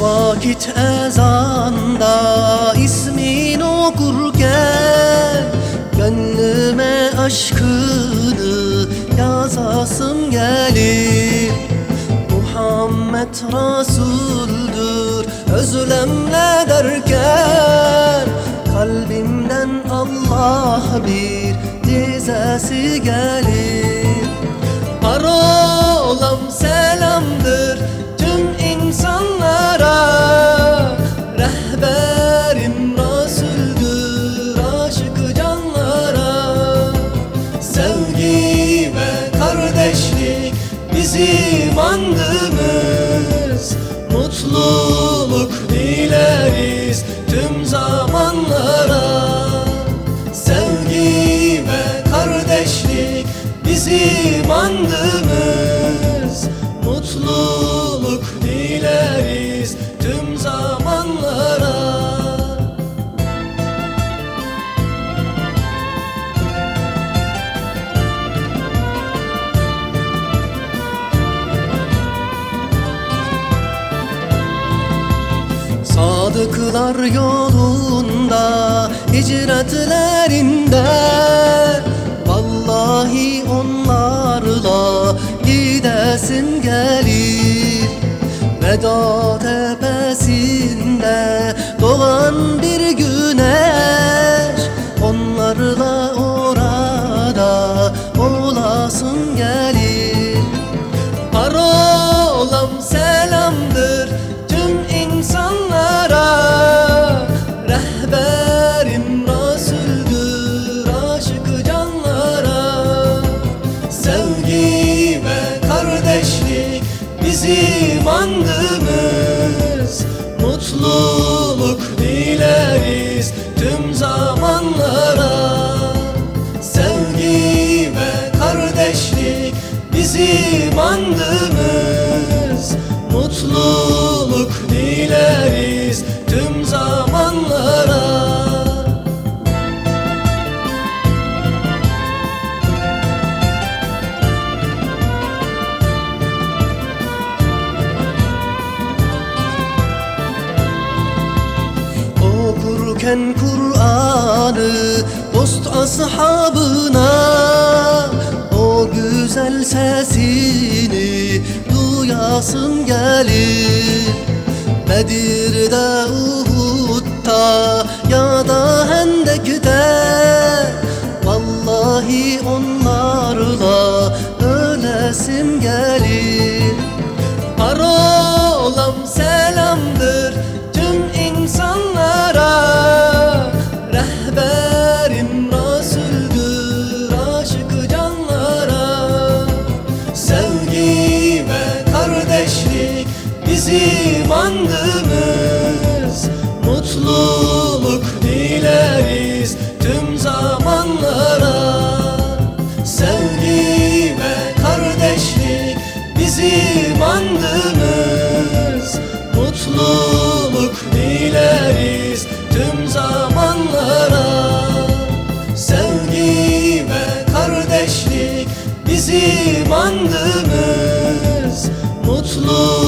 Vakit ezanda ismin okurken Gönlüme aşkını yazasım gelir Muhammed Resul'dür özlemle derken Kalbimden Allah bir dizesi gelir Parolam selamdır bizim andımız Mutluluk dileriz tüm zamanlara. Sevgi ve kardeşlik bizim andımız Sadıklar yolunda hicretlerinde. Vallahi onlarla gidesim gelir Veda tepesinde kardeşlik bizim andımız. Mutluluk dileriz tüm zamanlara. Sevgi ve kardeşlik bizim andımız. Mutluluk Okurken Kur'an'ı dost ashabına O güzel sesini duyasın gelir Bedir'de, Uhud'da ya da Hendek'te Vallahi onlarla Sevgi ve kardeşlik bizim andımız. Mutluluk dileriz tüm zamanlara. Sevgi ve kardeşlik bizim andımız. Mutluluk dileriz tüm zamanlara. Sevgi ve kardeşlik bizim Mutluluk